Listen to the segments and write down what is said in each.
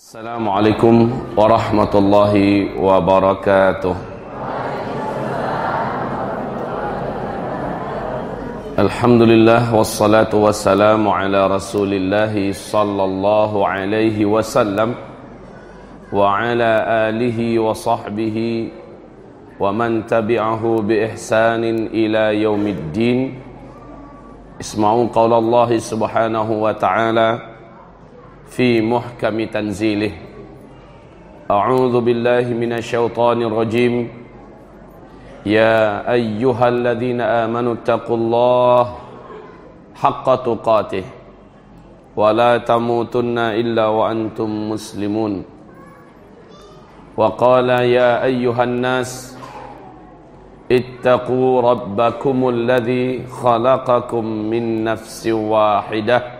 السلام عليكم ورحمة الله وبركاته. الحمد لله والصلاة والسلام على رسول الله صلى الله عليه وسلم وعلى آله وصحبه ومن تبعه بإحسان إلى يوم الدين. اسمعوا قول الله سبحانه وتعالى في محكم تنزيله. أعوذ بالله من الشيطان الرجيم. يا أيها الذين آمنوا اتقوا الله حق تقاته ولا تموتن إلا وأنتم مسلمون. وقال يا أيها الناس اتقوا ربكم الذي خلقكم من نفس واحدة.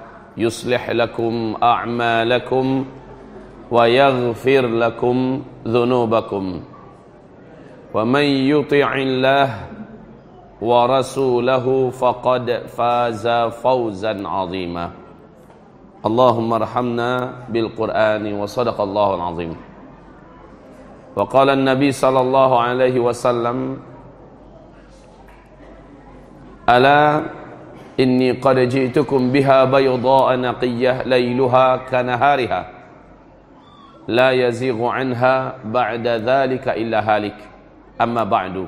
يصلح لكم أعمالكم ويغفر لكم ذنوبكم. ومن يطع الله ورسوله فقد فاز فوزا عظيما. اللهم ارحمنا بالقرآن وصدق الله العظيم. وقال النبي صلى الله عليه وسلم ألا inni qad ji'tukum biha bayda'a naqiyyah lailuha kanahariha. La yazighu anha ba'da dhalika illa halik. Amma ba'du.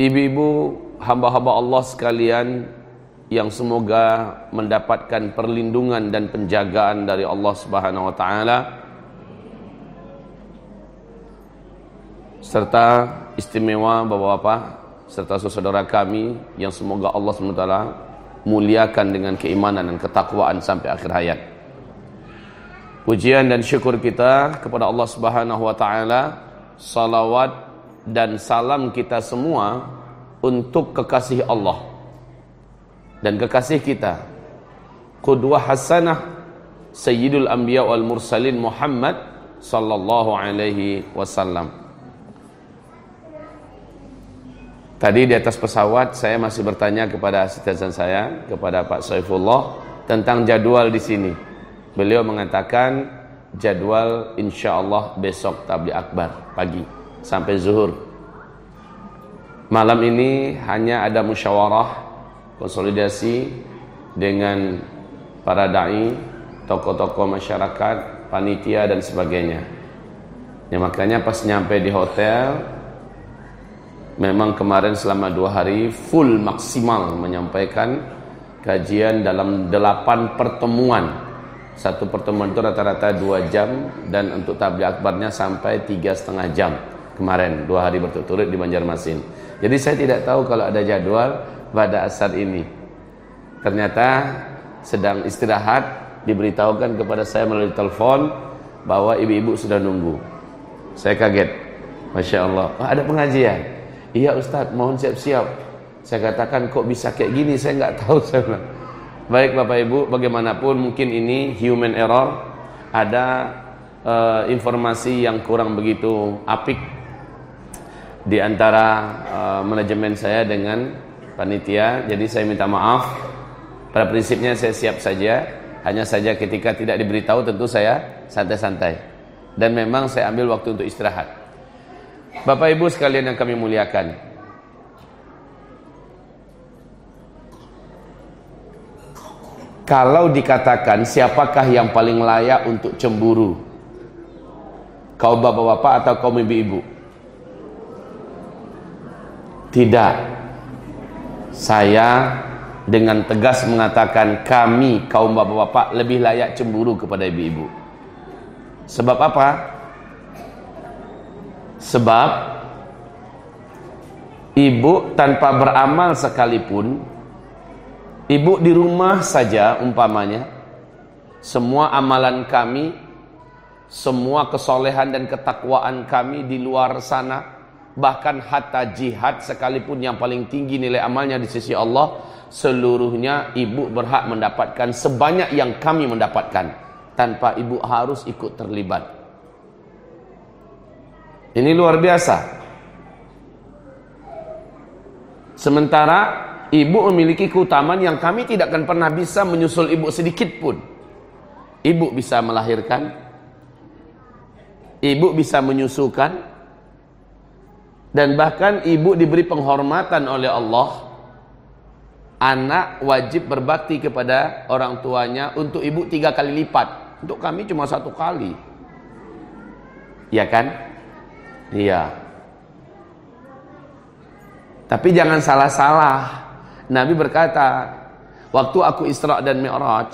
Ibu-ibu hamba-hamba Allah sekalian yang semoga mendapatkan perlindungan dan penjagaan dari Allah Subhanahu wa taala serta istimewa Bapak-bapak serta saudara kami yang semoga Allah SWT muliakan dengan keimanan dan ketakwaan sampai akhir hayat. Pujian dan syukur kita kepada Allah Subhanahu wa taala, salawat dan salam kita semua untuk kekasih Allah dan kekasih kita qudwah hasanah sayyidul anbiya wal mursalin Muhammad sallallahu alaihi wasallam. Tadi di atas pesawat saya masih bertanya kepada asisten saya, kepada Pak Saifullah tentang jadwal di sini. Beliau mengatakan jadwal insya Allah besok tabligh akbar pagi sampai zuhur. Malam ini hanya ada musyawarah konsolidasi dengan para dai, tokoh-tokoh masyarakat, panitia dan sebagainya. Ya makanya pas nyampe di hotel Memang kemarin selama dua hari full maksimal menyampaikan kajian dalam delapan pertemuan. Satu pertemuan itu rata-rata dua jam dan untuk tabligh akbarnya sampai tiga setengah jam kemarin dua hari berturut-turut di Banjarmasin. Jadi saya tidak tahu kalau ada jadwal pada asar ini. Ternyata sedang istirahat diberitahukan kepada saya melalui telepon bahwa ibu-ibu sudah nunggu. Saya kaget. Masya Allah. Oh, ada pengajian. Iya Ustaz, mohon siap-siap. Saya katakan kok bisa kayak gini, saya nggak tahu saya bilang. Baik Bapak Ibu, bagaimanapun mungkin ini human error, ada uh, informasi yang kurang begitu apik di antara uh, manajemen saya dengan panitia. Jadi saya minta maaf. Pada prinsipnya saya siap saja, hanya saja ketika tidak diberitahu tentu saya santai-santai. Dan memang saya ambil waktu untuk istirahat. Bapak Ibu sekalian yang kami muliakan. Kalau dikatakan siapakah yang paling layak untuk cemburu? Kaum bapak-bapak atau kaum ibu-ibu? Tidak. Saya dengan tegas mengatakan kami kaum bapak-bapak lebih layak cemburu kepada ibu-ibu. Sebab apa? Sebab ibu tanpa beramal sekalipun, ibu di rumah saja umpamanya, semua amalan kami, semua kesolehan dan ketakwaan kami di luar sana, bahkan hatta jihad sekalipun yang paling tinggi nilai amalnya di sisi Allah, seluruhnya ibu berhak mendapatkan sebanyak yang kami mendapatkan tanpa ibu harus ikut terlibat. Ini luar biasa. Sementara ibu memiliki keutamaan yang kami tidak akan pernah bisa menyusul ibu sedikit pun. Ibu bisa melahirkan, ibu bisa menyusukan, dan bahkan ibu diberi penghormatan oleh Allah anak wajib berbakti kepada orang tuanya untuk ibu tiga kali lipat untuk kami cuma satu kali ya kan iya. Tapi jangan salah-salah. Nabi berkata waktu aku Isra dan Mi'raj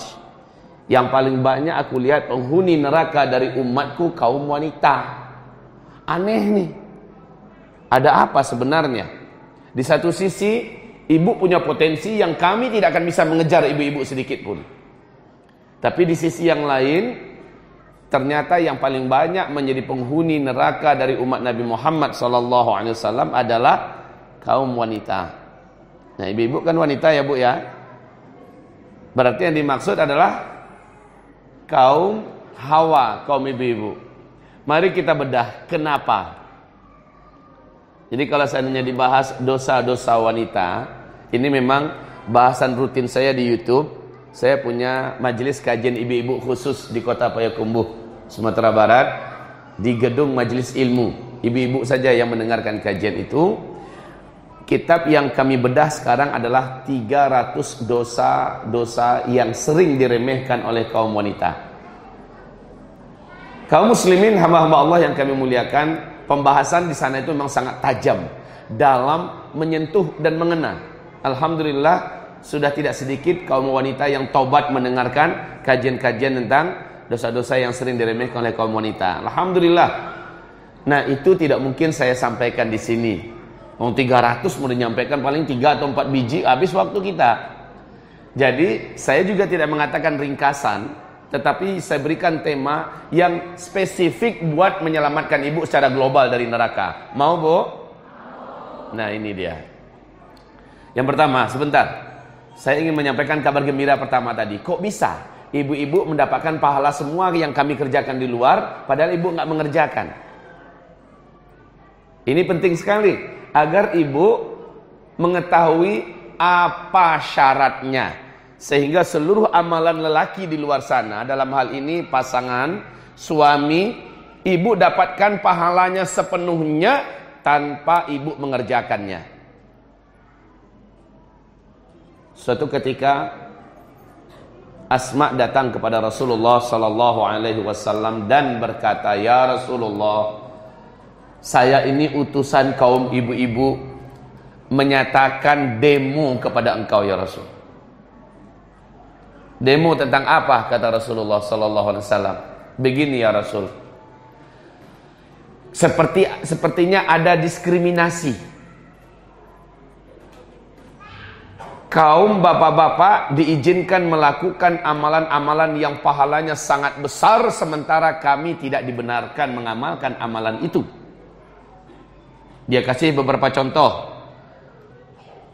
yang paling banyak aku lihat penghuni neraka dari umatku kaum wanita. Aneh nih. Ada apa sebenarnya? Di satu sisi Ibu punya potensi yang kami tidak akan bisa mengejar ibu-ibu sedikit pun. Tapi di sisi yang lain, ternyata yang paling banyak menjadi penghuni neraka dari umat Nabi Muhammad SAW adalah kaum wanita. Nah, ibu-ibu kan wanita ya, Bu ya. Berarti yang dimaksud adalah kaum Hawa, kaum ibu-ibu. Mari kita bedah kenapa. Jadi kalau seandainya dibahas dosa-dosa wanita, ini memang bahasan rutin saya di YouTube. Saya punya majelis kajian ibu-ibu khusus di Kota Payakumbuh, Sumatera Barat di gedung majelis ilmu. Ibu-ibu saja yang mendengarkan kajian itu. Kitab yang kami bedah sekarang adalah 300 dosa-dosa yang sering diremehkan oleh kaum wanita. Kaum muslimin hamba-hamba Allah yang kami muliakan, pembahasan di sana itu memang sangat tajam dalam menyentuh dan mengena Alhamdulillah sudah tidak sedikit kaum wanita yang tobat mendengarkan kajian-kajian tentang dosa-dosa yang sering diremehkan oleh kaum wanita. Alhamdulillah. Nah, itu tidak mungkin saya sampaikan di sini. Mau 300 mau menyampaikan paling 3 atau 4 biji habis waktu kita. Jadi, saya juga tidak mengatakan ringkasan, tetapi saya berikan tema yang spesifik buat menyelamatkan ibu secara global dari neraka. Mau, Bu? Nah, ini dia. Yang pertama, sebentar. Saya ingin menyampaikan kabar gembira pertama tadi. Kok bisa ibu-ibu mendapatkan pahala semua yang kami kerjakan di luar, padahal ibu nggak mengerjakan? Ini penting sekali agar ibu mengetahui apa syaratnya sehingga seluruh amalan lelaki di luar sana dalam hal ini pasangan suami ibu dapatkan pahalanya sepenuhnya tanpa ibu mengerjakannya. Suatu ketika Asma datang kepada Rasulullah sallallahu alaihi wasallam dan berkata, "Ya Rasulullah, saya ini utusan kaum ibu-ibu menyatakan demo kepada engkau ya Rasul." Demo tentang apa kata Rasulullah sallallahu alaihi wasallam? Begini ya Rasul. Seperti sepertinya ada diskriminasi kaum bapak-bapak diizinkan melakukan amalan-amalan yang pahalanya sangat besar sementara kami tidak dibenarkan mengamalkan amalan itu. Dia kasih beberapa contoh.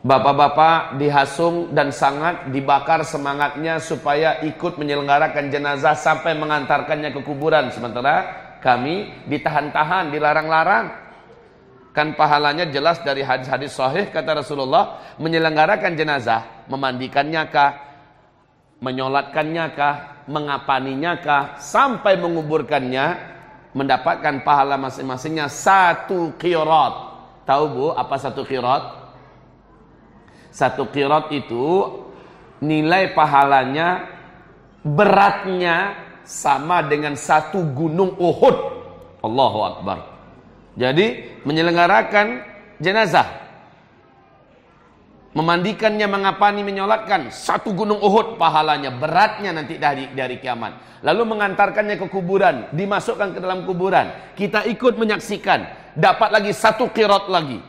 Bapak-bapak dihasung dan sangat dibakar semangatnya supaya ikut menyelenggarakan jenazah sampai mengantarkannya ke kuburan sementara kami ditahan-tahan, dilarang-larang. Kan pahalanya jelas dari hadis-hadis sahih kata Rasulullah menyelenggarakan jenazah, memandikannya kah, menyolatkannya kah, mengapaninya kah, sampai menguburkannya mendapatkan pahala masing-masingnya satu qirat. Tahu Bu apa satu qirat? Satu qirat itu nilai pahalanya beratnya sama dengan satu gunung Uhud. Allahu Akbar. Jadi menyelenggarakan jenazah memandikannya, mengapani, menyolatkan satu gunung Uhud pahalanya, beratnya nanti dari dari kiamat. Lalu mengantarkannya ke kuburan, dimasukkan ke dalam kuburan. Kita ikut menyaksikan, dapat lagi satu kirat lagi.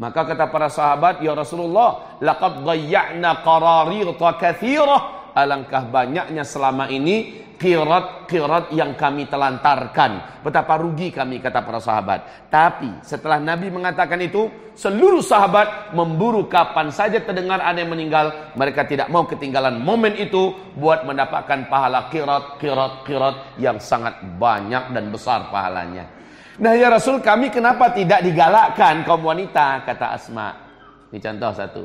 Maka kata para sahabat, ya Rasulullah, laqad dhayya'na qararirta katsirah alangkah banyaknya selama ini kirat-kirat yang kami telantarkan. Betapa rugi kami kata para sahabat. Tapi setelah Nabi mengatakan itu, seluruh sahabat memburu kapan saja terdengar ada yang meninggal. Mereka tidak mau ketinggalan momen itu buat mendapatkan pahala kirat, kirat, kirat yang sangat banyak dan besar pahalanya. Nah ya Rasul kami kenapa tidak digalakkan kaum wanita kata Asma. Ini contoh satu.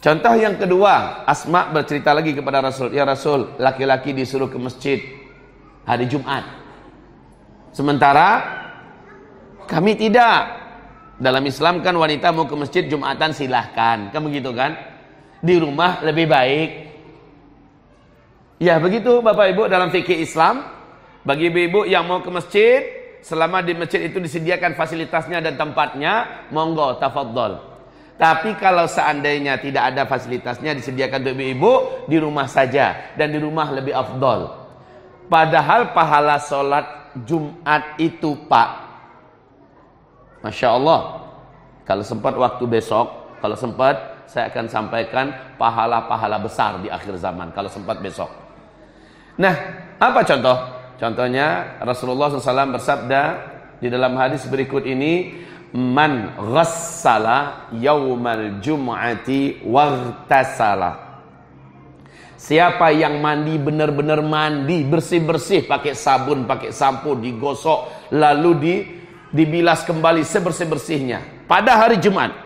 Contoh yang kedua, Asma bercerita lagi kepada Rasul, "Ya Rasul, laki-laki disuruh ke masjid hari Jumat. Sementara kami tidak. Dalam Islam kan wanita mau ke masjid Jumatan silahkan. Kan begitu kan? Di rumah lebih baik. Ya begitu Bapak Ibu dalam fikih Islam. Bagi ibu-ibu yang mau ke masjid, selama di masjid itu disediakan fasilitasnya dan tempatnya, monggo tafadhol. Tapi kalau seandainya tidak ada fasilitasnya disediakan untuk ibu-ibu di rumah saja dan di rumah lebih afdol. Padahal pahala sholat Jumat itu Pak, masya Allah. Kalau sempat waktu besok, kalau sempat saya akan sampaikan pahala-pahala besar di akhir zaman. Kalau sempat besok. Nah, apa contoh? Contohnya Rasulullah SAW bersabda di dalam hadis berikut ini man ghassala yaumal jum'ati waghtasala Siapa yang mandi benar-benar mandi bersih-bersih pakai sabun, pakai sampo, digosok lalu di dibilas kembali sebersih-bersihnya pada hari Jumat.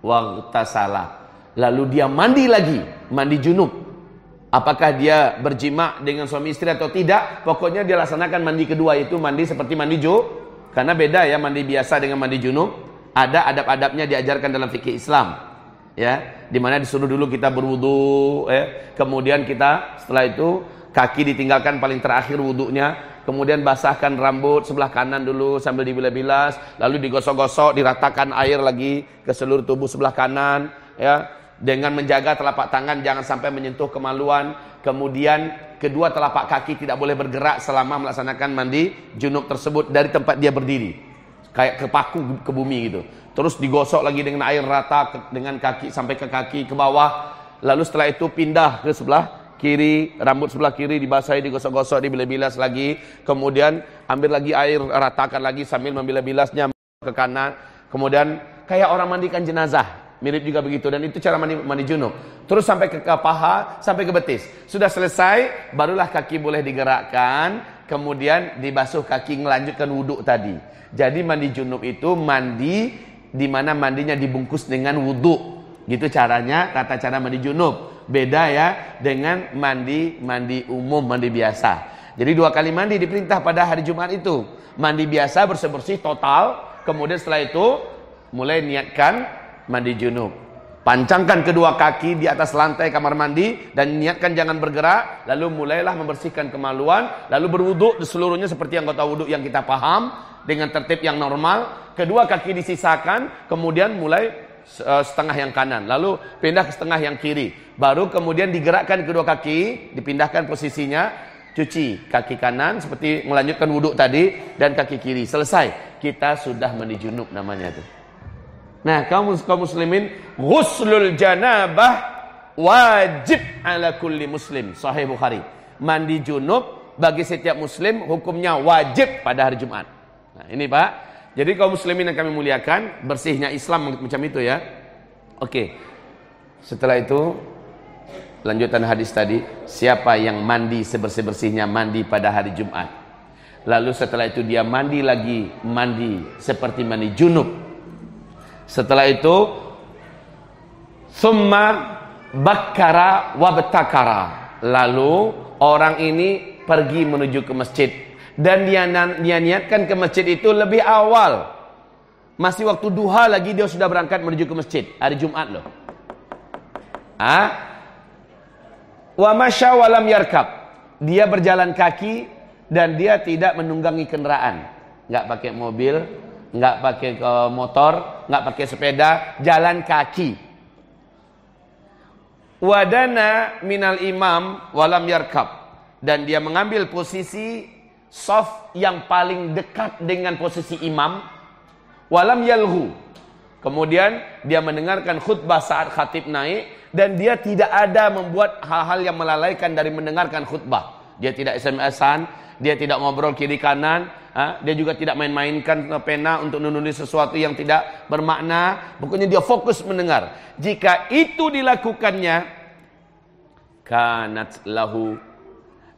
Waghtasala. Lalu dia mandi lagi, mandi junub. Apakah dia berjima dengan suami istri atau tidak? Pokoknya dia laksanakan mandi kedua itu mandi seperti mandi ju karena beda ya mandi biasa dengan mandi junub. Ada adab-adabnya diajarkan dalam fikih Islam. Ya, di mana disuruh dulu kita berwudu, ya. Kemudian kita setelah itu kaki ditinggalkan paling terakhir wudunya, kemudian basahkan rambut sebelah kanan dulu sambil dibilas-bilas, lalu digosok-gosok, diratakan air lagi ke seluruh tubuh sebelah kanan, ya. Dengan menjaga telapak tangan jangan sampai menyentuh kemaluan, kemudian kedua telapak kaki tidak boleh bergerak selama melaksanakan mandi junub tersebut dari tempat dia berdiri. Kayak kepaku ke bumi gitu. Terus digosok lagi dengan air rata dengan kaki sampai ke kaki ke bawah. Lalu setelah itu pindah ke sebelah kiri, rambut sebelah kiri dibasahi, digosok-gosok, dibilas-bilas lagi. Kemudian ambil lagi air, ratakan lagi sambil membilas-bilasnya ke kanan. Kemudian kayak orang mandikan jenazah. Mirip juga begitu dan itu cara mandi, mandi junub. Terus sampai ke, paha, sampai ke betis. Sudah selesai, barulah kaki boleh digerakkan, kemudian dibasuh kaki melanjutkan wudhu tadi. Jadi mandi junub itu mandi di mana mandinya dibungkus dengan wudhu. Gitu caranya, tata cara mandi junub. Beda ya dengan mandi mandi umum, mandi biasa. Jadi dua kali mandi diperintah pada hari Jumat itu. Mandi biasa bersih-bersih total, kemudian setelah itu mulai niatkan mandi junub. Pancangkan kedua kaki di atas lantai kamar mandi dan niatkan jangan bergerak. Lalu mulailah membersihkan kemaluan. Lalu berwuduk seluruhnya seperti anggota wuduk yang kita paham dengan tertib yang normal. Kedua kaki disisakan, kemudian mulai eh, setengah yang kanan. Lalu pindah ke setengah yang kiri. Baru kemudian digerakkan kedua kaki, dipindahkan posisinya. Cuci kaki kanan seperti melanjutkan wuduk tadi dan kaki kiri. Selesai. Kita sudah mandi junub namanya itu. Nah, kaum kaum muslimin, ghuslul janabah wajib ala kulli muslim. Sahih Bukhari. Mandi junub bagi setiap muslim hukumnya wajib pada hari Jumat. Nah, ini Pak. Jadi kaum muslimin yang kami muliakan, bersihnya Islam macam itu ya. Oke. Setelah itu lanjutan hadis tadi, siapa yang mandi sebersih-bersihnya mandi pada hari Jumat. Lalu setelah itu dia mandi lagi, mandi seperti mandi junub setelah itu summa bakkara wabtakara. Lalu orang ini pergi menuju ke masjid dan dia, dia niatkan ke masjid itu lebih awal. Masih waktu duha lagi dia sudah berangkat menuju ke masjid hari Jumat loh. Ah? Wa masya walam yarkab. Dia berjalan kaki dan dia tidak menunggangi kendaraan. Enggak pakai mobil, nggak pakai motor, nggak pakai sepeda, jalan kaki. Wadana minal imam walam yarkab dan dia mengambil posisi soft yang paling dekat dengan posisi imam walam yalhu Kemudian dia mendengarkan khutbah saat khatib naik dan dia tidak ada membuat hal-hal yang melalaikan dari mendengarkan khutbah. Dia tidak SMS-an, dia tidak ngobrol kiri kanan, dia juga tidak main-mainkan pena untuk menulis sesuatu yang tidak bermakna. Pokoknya dia fokus mendengar. Jika itu dilakukannya, kanat lahu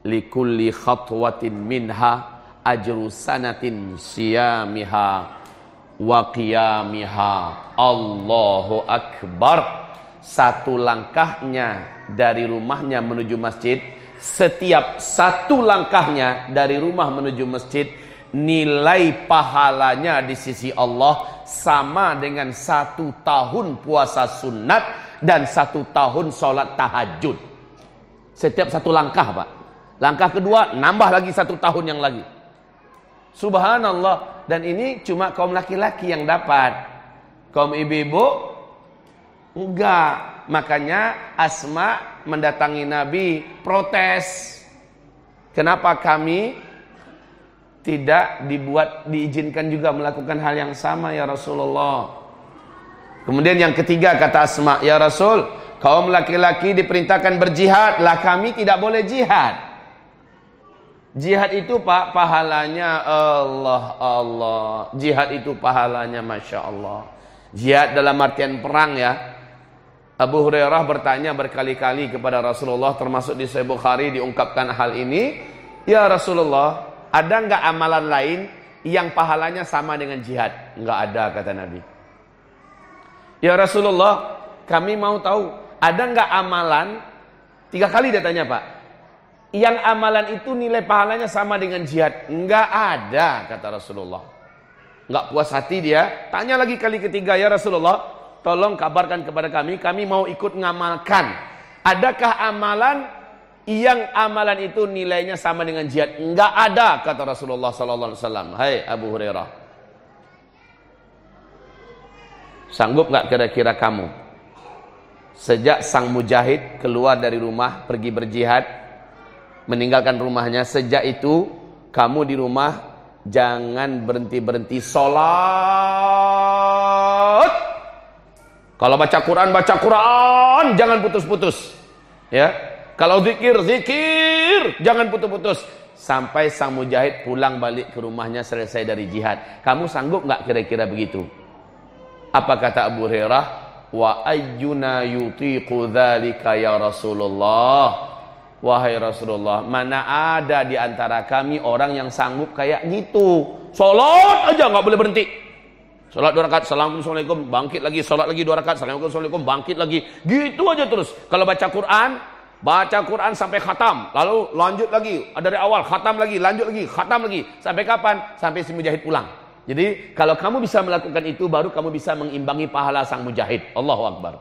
likulli khatwatin minha ajru sanatin siyamiha wa qiyamiha Allahu akbar satu langkahnya dari rumahnya menuju masjid setiap satu langkahnya dari rumah menuju masjid nilai pahalanya di sisi Allah sama dengan satu tahun puasa sunat dan satu tahun sholat tahajud. Setiap satu langkah pak. Langkah kedua nambah lagi satu tahun yang lagi. Subhanallah. Dan ini cuma kaum laki-laki yang dapat. Kaum ibu-ibu? Enggak. Makanya Asma mendatangi Nabi protes. Kenapa kami tidak dibuat diizinkan juga melakukan hal yang sama ya Rasulullah. Kemudian yang ketiga kata Asma, ya Rasul, kaum laki-laki diperintahkan berjihad, lah kami tidak boleh jihad. Jihad itu pak pahalanya Allah Allah. Jihad itu pahalanya masya Allah. Jihad dalam artian perang ya. Abu Hurairah bertanya berkali-kali kepada Rasulullah termasuk di Sahih Bukhari diungkapkan hal ini. Ya Rasulullah, ada nggak amalan lain yang pahalanya sama dengan jihad? Nggak ada kata Nabi. Ya Rasulullah, kami mau tahu ada nggak amalan? Tiga kali dia tanya pak yang amalan itu nilai pahalanya sama dengan jihad. Enggak ada, kata Rasulullah. Enggak puas hati dia, tanya lagi kali ketiga, ya Rasulullah, tolong kabarkan kepada kami, kami mau ikut ngamalkan. Adakah amalan yang amalan itu nilainya sama dengan jihad? Enggak ada, kata Rasulullah sallallahu alaihi wasallam. Hai Abu Hurairah. Sanggup enggak kira-kira kamu? Sejak sang mujahid keluar dari rumah pergi berjihad, meninggalkan rumahnya sejak itu kamu di rumah jangan berhenti-berhenti sholat kalau baca Quran baca Quran. Jangan putus-putus. Ya. Kalau zikir zikir. Jangan putus-putus. Sampai sang mujahid pulang balik ke rumahnya selesai dari jihad. Kamu sanggup nggak kira-kira begitu? Apa kata Abu Hurairah? Wa ayyuna yutiqu dzalika ya Rasulullah? Wahai Rasulullah, mana ada di antara kami orang yang sanggup kayak gitu. Salat aja nggak boleh berhenti. Salat dua rakaat, assalamualaikum, bangkit lagi, salat lagi dua rakaat, assalamualaikum, bangkit lagi. Gitu aja terus. Kalau baca Quran, baca Quran sampai khatam, lalu lanjut lagi, dari awal khatam lagi, lanjut lagi, khatam lagi. Sampai kapan? Sampai si mujahid pulang. Jadi kalau kamu bisa melakukan itu, baru kamu bisa mengimbangi pahala sang mujahid. Allahu Akbar.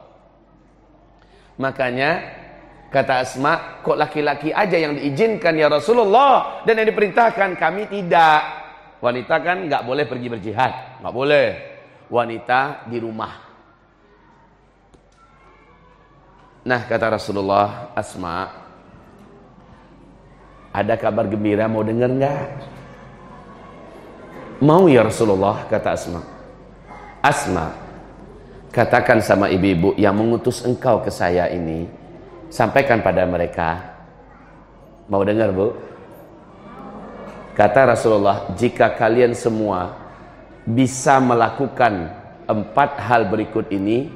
Makanya Kata Asma, kok laki-laki aja yang diizinkan ya Rasulullah dan yang diperintahkan kami tidak. Wanita kan nggak boleh pergi berjihad, nggak boleh. Wanita di rumah. Nah kata Rasulullah, Asma, ada kabar gembira mau dengar nggak? Mau ya Rasulullah kata Asma. Asma, katakan sama ibu-ibu yang mengutus engkau ke saya ini sampaikan pada mereka. Mau dengar, Bu? Kata Rasulullah, jika kalian semua bisa melakukan empat hal berikut ini,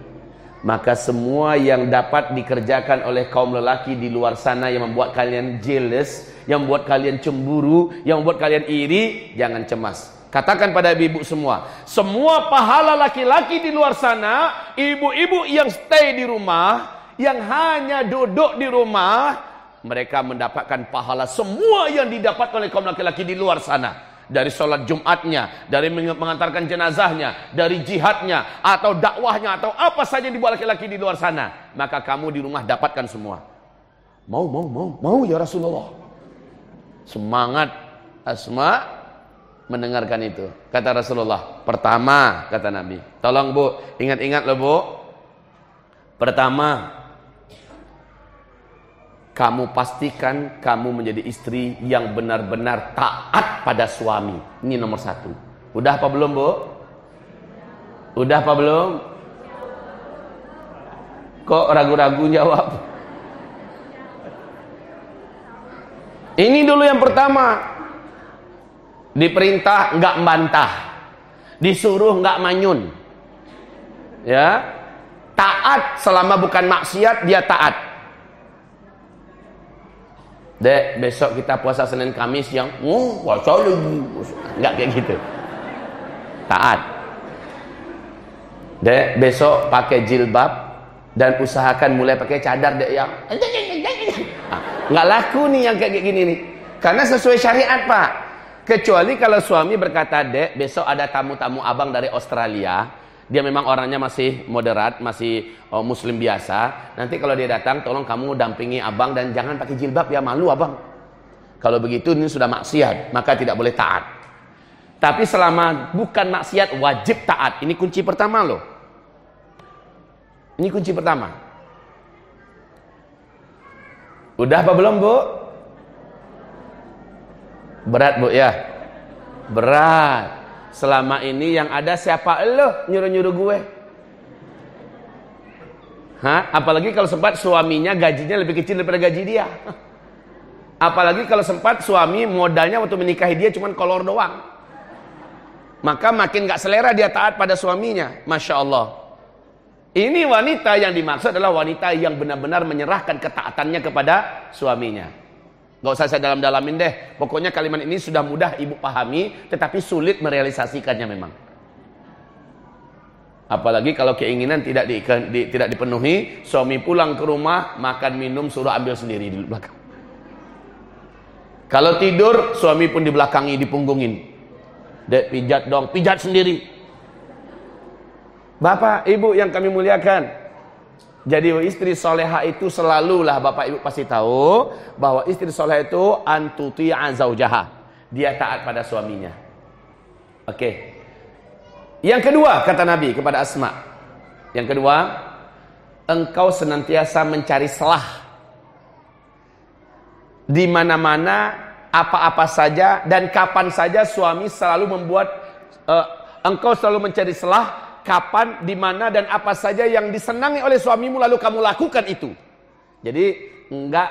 maka semua yang dapat dikerjakan oleh kaum lelaki di luar sana yang membuat kalian jealous, yang membuat kalian cemburu, yang membuat kalian iri, jangan cemas. Katakan pada ibu-ibu semua, semua pahala laki-laki di luar sana, ibu-ibu yang stay di rumah, yang hanya duduk di rumah, mereka mendapatkan pahala semua yang didapat oleh kaum laki-laki di luar sana. Dari sholat Jumatnya, dari mengantarkan jenazahnya, dari jihadnya, atau dakwahnya, atau apa saja yang dibuat laki-laki di luar sana. Maka kamu di rumah dapatkan semua. Mau, mau, mau, mau ya Rasulullah. Semangat Asma mendengarkan itu. Kata Rasulullah, pertama kata Nabi, tolong bu, ingat-ingat loh bu. Pertama, kamu pastikan kamu menjadi istri yang benar-benar taat pada suami. Ini nomor satu. Udah apa belum, Bu? Udah apa belum? Kok ragu-ragu jawab? Ini dulu yang pertama. Diperintah enggak membantah. Disuruh enggak manyun. Ya. Taat selama bukan maksiat dia taat. Dek, besok kita puasa Senin Kamis yang oh, puasa lagi. Enggak kayak gitu. Taat. Dek, besok pakai jilbab dan usahakan mulai pakai cadar dek yang nggak laku nih yang kayak gini nih. Karena sesuai syariat, Pak. Kecuali kalau suami berkata, "Dek, besok ada tamu-tamu abang dari Australia." Dia memang orangnya masih moderat, masih oh, muslim biasa. Nanti kalau dia datang, tolong kamu dampingi abang dan jangan pakai jilbab ya malu abang. Kalau begitu ini sudah maksiat, maka tidak boleh taat. Tapi selama bukan maksiat wajib taat. Ini kunci pertama loh. Ini kunci pertama. Udah apa belum bu? Berat bu ya? Berat. Selama ini yang ada siapa lo nyuruh-nyuruh gue? Hah? Apalagi kalau sempat suaminya gajinya lebih kecil daripada gaji dia. Apalagi kalau sempat suami modalnya waktu menikahi dia cuma kolor doang. Maka makin gak selera dia taat pada suaminya. Masya Allah. Ini wanita yang dimaksud adalah wanita yang benar-benar menyerahkan ketaatannya kepada suaminya. Gak usah saya dalam-dalamin deh. Pokoknya kalimat ini sudah mudah ibu pahami, tetapi sulit merealisasikannya memang. Apalagi kalau keinginan tidak di, di, tidak dipenuhi, suami pulang ke rumah, makan minum suruh ambil sendiri di belakang. Kalau tidur, suami pun di belakangi, dipunggungin. Dek pijat dong, pijat sendiri. Bapak, ibu yang kami muliakan, jadi istri soleha itu selalulah Bapak Ibu pasti tahu bahwa istri soleha itu antuti azaujaha. Dia taat pada suaminya. Oke. Yang kedua kata Nabi kepada Asma. Yang kedua, engkau senantiasa mencari selah di mana-mana apa-apa saja dan kapan saja suami selalu membuat uh, engkau selalu mencari selah kapan, di mana dan apa saja yang disenangi oleh suamimu lalu kamu lakukan itu. Jadi enggak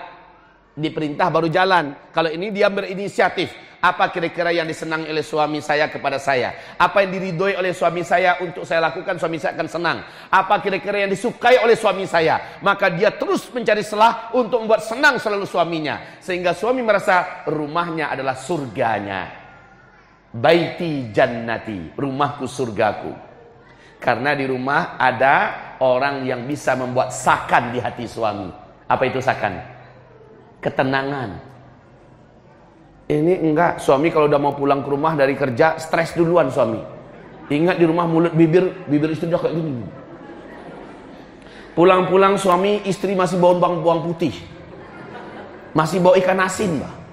diperintah baru jalan. Kalau ini dia berinisiatif. Apa kira-kira yang disenangi oleh suami saya kepada saya? Apa yang diridhoi oleh suami saya untuk saya lakukan, suami saya akan senang. Apa kira-kira yang disukai oleh suami saya? Maka dia terus mencari selah untuk membuat senang selalu suaminya. Sehingga suami merasa rumahnya adalah surganya. Baiti jannati, rumahku surgaku. Karena di rumah ada orang yang bisa membuat sakan di hati suami. Apa itu sakan? Ketenangan. Ini enggak, suami kalau udah mau pulang ke rumah dari kerja, stres duluan suami. Ingat di rumah mulut bibir, bibir istri udah kayak gini. Pulang-pulang suami, istri masih bawa bawang, bawang putih. Masih bawa ikan asin, bah.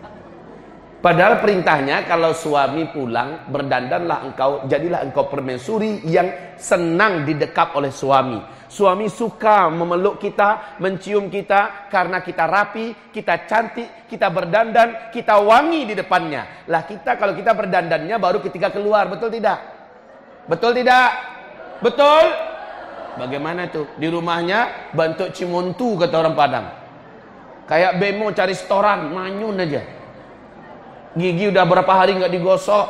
Padahal perintahnya kalau suami pulang berdandanlah engkau jadilah engkau permaisuri yang senang didekap oleh suami. Suami suka memeluk kita, mencium kita karena kita rapi, kita cantik, kita berdandan, kita wangi di depannya. Lah kita kalau kita berdandannya baru ketika keluar, betul tidak? Betul tidak? Betul? Bagaimana tuh? Di rumahnya bentuk cimontu kata orang Padang. Kayak bemo cari setoran, manyun aja. Gigi udah berapa hari nggak digosok.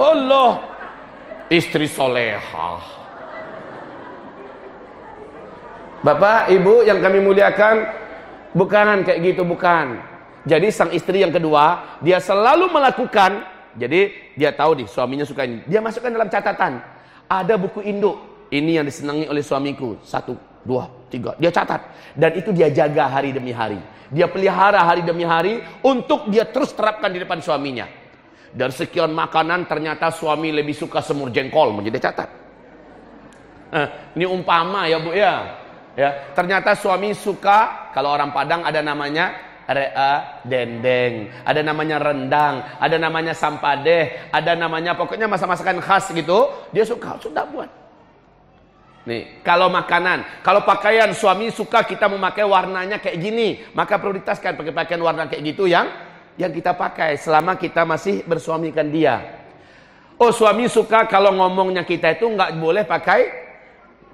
Allah, istri soleha. Bapak, ibu yang kami muliakan, bukan kayak gitu, bukan. Jadi sang istri yang kedua, dia selalu melakukan. Jadi dia tahu nih suaminya suka ini. Dia masukkan dalam catatan. Ada buku induk. Ini yang disenangi oleh suamiku. Satu, dua, tiga. Dia catat. Dan itu dia jaga hari demi hari. Dia pelihara hari demi hari untuk dia terus terapkan di depan suaminya. Dan sekian makanan ternyata suami lebih suka semur jengkol. Menjadi catat. Eh, ini umpama ya bu ya. Ya, ternyata suami suka kalau orang Padang ada namanya rea dendeng, ada namanya rendang, ada namanya sampadeh, ada namanya pokoknya masak-masakan khas gitu. Dia suka, sudah buat. Nih, kalau makanan, kalau pakaian suami suka kita memakai warnanya kayak gini, maka prioritaskan pakai pakaian warna kayak gitu yang yang kita pakai selama kita masih bersuamikan dia. Oh suami suka kalau ngomongnya kita itu nggak boleh pakai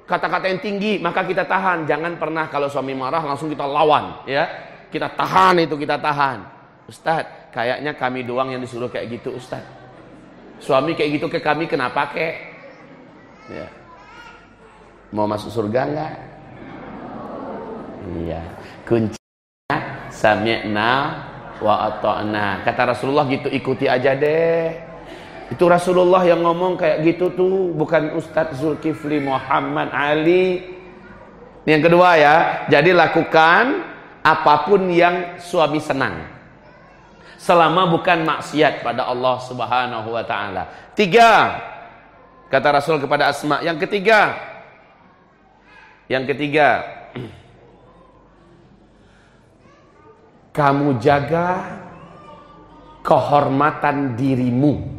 kata-kata yang tinggi, maka kita tahan. Jangan pernah kalau suami marah langsung kita lawan, ya. Kita tahan itu, kita tahan. Ustadz, kayaknya kami doang yang disuruh kayak gitu, Ustadz. Suami kayak gitu ke kami kenapa kek? Ya. Mau masuk surga enggak? Iya. Kuncinya sami'na wa ata'na. Kata Rasulullah gitu, ikuti aja deh. Itu Rasulullah yang ngomong kayak gitu tuh, bukan Ustadz Zulkifli Muhammad Ali. Yang kedua ya, jadi lakukan apa pun yang suami senang. Selama bukan maksiat pada Allah Subhanahu wa taala. Tiga, kata Rasul kepada Asma. Yang ketiga, yang ketiga, kamu jaga kehormatan dirimu.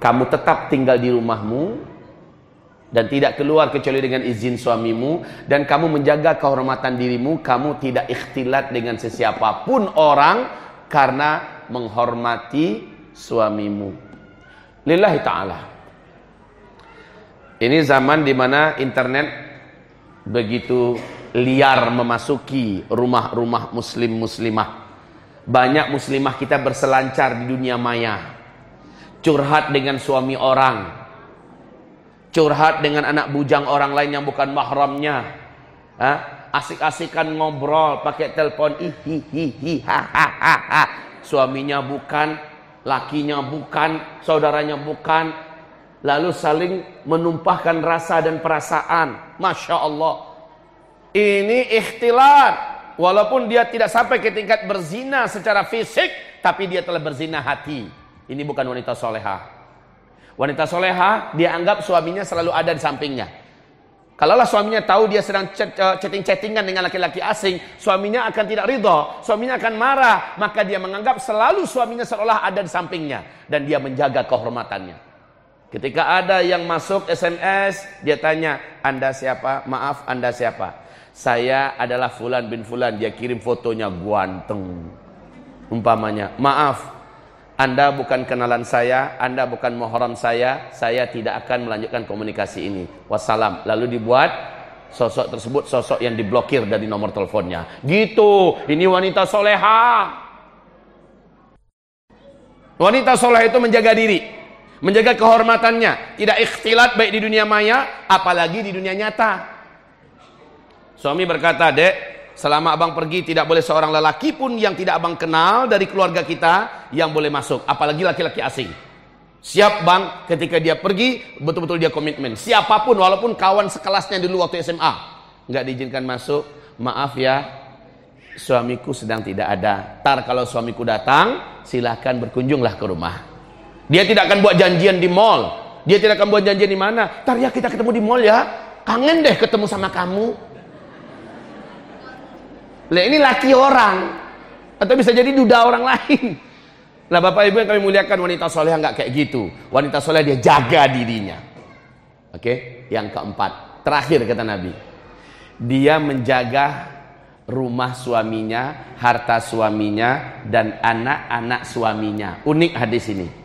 Kamu tetap tinggal di rumahmu dan tidak keluar kecuali dengan izin suamimu. Dan kamu menjaga kehormatan dirimu kamu tidak ikhtilat dengan sesiapapun orang karena menghormati suamimu. Lillahi ta'ala. Ini zaman di mana internet begitu liar memasuki rumah-rumah muslim muslimah banyak muslimah kita berselancar di dunia maya. Curhat dengan suami orang, curhat dengan anak bujang orang lain yang bukan mahramnya, asik-asikan ngobrol pakai telepon, hihihi, suaminya bukan, lakinya bukan, saudaranya bukan, lalu saling menumpahkan rasa dan perasaan, masya Allah, ini ikhtilat. Walaupun dia tidak sampai ke tingkat berzina secara fisik, tapi dia telah berzina hati. Ini bukan wanita soleha. Wanita soleha dianggap suaminya selalu ada di sampingnya. Kalaulah suaminya tahu dia sedang chatting-chattingan dengan laki-laki asing, suaminya akan tidak ridho, suaminya akan marah, maka dia menganggap selalu suaminya seolah ada di sampingnya dan dia menjaga kehormatannya. Ketika ada yang masuk SMS, dia tanya, "Anda siapa? Maaf, Anda siapa?" Saya adalah fulan bin fulan. Dia kirim fotonya ganteng. Umpamanya, "Maaf, anda bukan kenalan saya, Anda bukan mohon saya, saya tidak akan melanjutkan komunikasi ini. Wassalam. Lalu dibuat sosok tersebut sosok yang diblokir dari nomor teleponnya. Gitu. Ini wanita soleha. Wanita soleha itu menjaga diri, menjaga kehormatannya, tidak ikhtilat baik di dunia maya, apalagi di dunia nyata. Suami berkata, "Dek, Selama abang pergi tidak boleh seorang lelaki pun yang tidak abang kenal dari keluarga kita yang boleh masuk. Apalagi laki-laki asing. Siap bang ketika dia pergi betul-betul dia komitmen. Siapa pun walaupun kawan sekelasnya dulu waktu SMA. Nggak diizinkan masuk. Maaf ya suamiku sedang tidak ada. Tar kalau suamiku datang silahkan berkunjunglah ke rumah. Dia tidak akan buat janjian di mall. Dia tidak akan buat janjian di mana. Tar ya kita ketemu di mall ya. Kangen deh ketemu sama kamu. Lah ini laki orang atau bisa jadi duda orang lain. Lah Bapak Ibu yang kami muliakan wanita soleh nggak kayak gitu. Wanita soleh dia jaga dirinya. Oke, yang keempat, terakhir kata Nabi. Dia menjaga rumah suaminya, harta suaminya dan anak-anak suaminya. Unik hadis ini.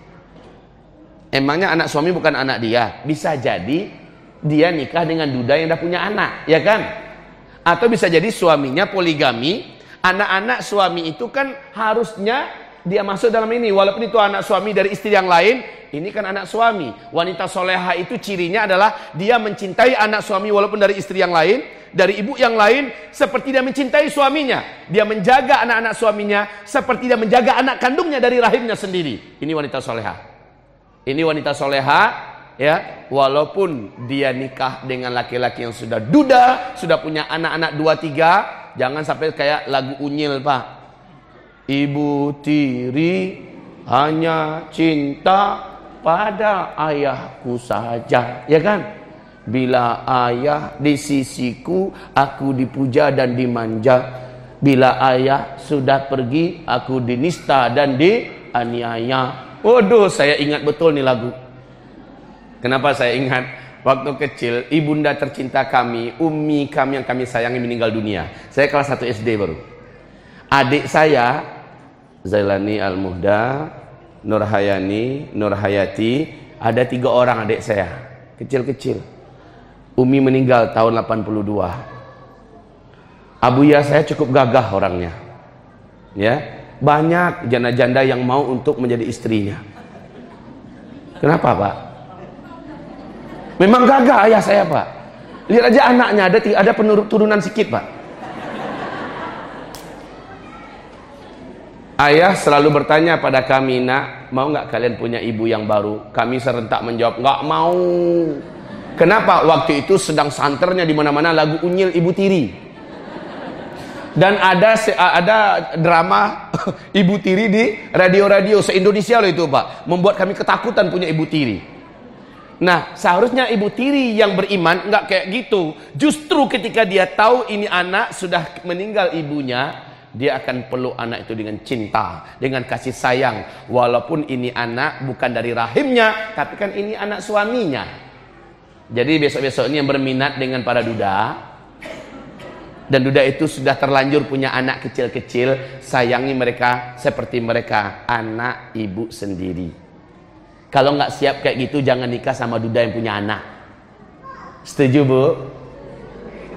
Emangnya anak suami bukan anak dia? Bisa jadi dia nikah dengan duda yang udah punya anak, ya kan? Atau bisa jadi suaminya poligami, anak-anak suami itu kan harusnya dia masuk dalam ini. Walaupun itu anak suami dari istri yang lain, ini kan anak suami. Wanita soleha itu cirinya adalah dia mencintai anak suami walaupun dari istri yang lain, dari ibu yang lain, seperti dia mencintai suaminya. Dia menjaga anak-anak suaminya seperti dia menjaga anak kandungnya dari rahimnya sendiri. Ini wanita soleha. Ini wanita soleha ya. Walaupun dia nikah dengan laki-laki yang sudah duda sudah punya anak-anak dua tiga jangan sampai kayak lagu unyil pak. Ibu tiri hanya cinta pada ayahku saja ya kan? Bila ayah di sisiku aku dipuja dan dimanja. Bila ayah sudah pergi aku dinista dan dianiaya waduh saya ingat betul nih lagu Kenapa saya ingat waktu kecil ibunda tercinta kami, umi kami yang kami sayangi meninggal dunia. Saya kelas 1 SD baru. Adik saya Zailani Al-Muhda Nur Hayani, Nur Hayati, ada tiga orang adik saya, kecil-kecil. Umi meninggal tahun 82. Abuya saya cukup gagah orangnya. Ya, banyak janda-janda yang mau untuk menjadi istrinya. Kenapa, Pak? Memang gagah ayah saya, Pak. Lihat aja anaknya ada ada penurunan sikit, Pak. Ayah selalu bertanya pada kami, nak, mau nggak kalian punya ibu yang baru? Kami serentak menjawab, nggak mau. Kenapa? Waktu itu sedang santernya di mana-mana lagu unyil ibu tiri. Dan ada ada drama ibu tiri di radio-radio se-Indonesia loh itu, Pak. Membuat kami ketakutan punya ibu tiri. Nah, seharusnya ibu tiri yang beriman nggak kayak gitu. Justru ketika dia tahu ini anak sudah meninggal ibunya, dia akan peluk anak itu dengan cinta, dengan kasih sayang. Walaupun ini anak bukan dari rahimnya, tapi kan ini anak suaminya. Jadi besok-besok ini yang berminat dengan para duda, dan duda itu sudah terlanjur punya anak kecil-kecil, sayangi mereka seperti mereka anak ibu sendiri. Kalau nggak siap kayak gitu, jangan nikah sama duda yang punya anak. Setuju bu?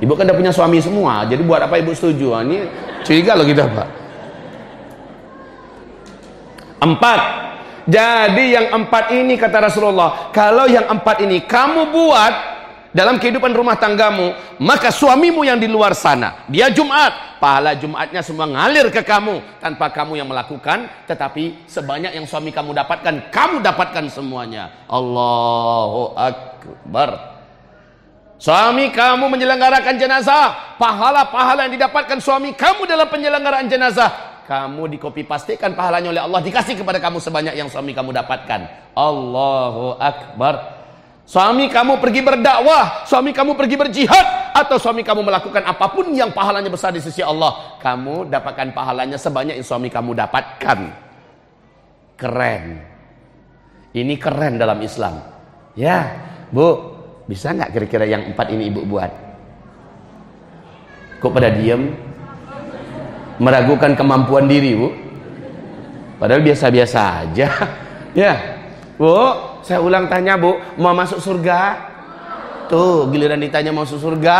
Ibu kan udah punya suami semua, jadi buat apa ibu setuju? Ini curiga loh kita pak. Empat. Jadi yang empat ini kata Rasulullah, kalau yang empat ini kamu buat dalam kehidupan rumah tanggamu, maka suamimu yang di luar sana, dia Jumat, pahala Jumatnya semua ngalir ke kamu tanpa kamu yang melakukan, tetapi sebanyak yang suami kamu dapatkan, kamu dapatkan semuanya. Allahu Akbar. Suami kamu menyelenggarakan jenazah, pahala-pahala yang didapatkan suami kamu dalam penyelenggaraan jenazah, kamu dikopi pastikan pahalanya oleh Allah dikasih kepada kamu sebanyak yang suami kamu dapatkan. Allahu Akbar. Suami kamu pergi berdakwah, suami kamu pergi berjihad, atau suami kamu melakukan apa pun yang pahalanya besar di sisi Allah, kamu dapatkan pahalanya sebanyak yang suami kamu dapatkan. Keren. Ini keren dalam Islam. Ya, Bu, bisa nggak kira-kira yang empat ini ibu buat? Kok pada diem? Meragukan kemampuan diri, Bu? Padahal biasa-biasa aja. ya. Bu, saya ulang tanya, Bu, mau masuk surga? Tuh, giliran ditanya mau masuk surga,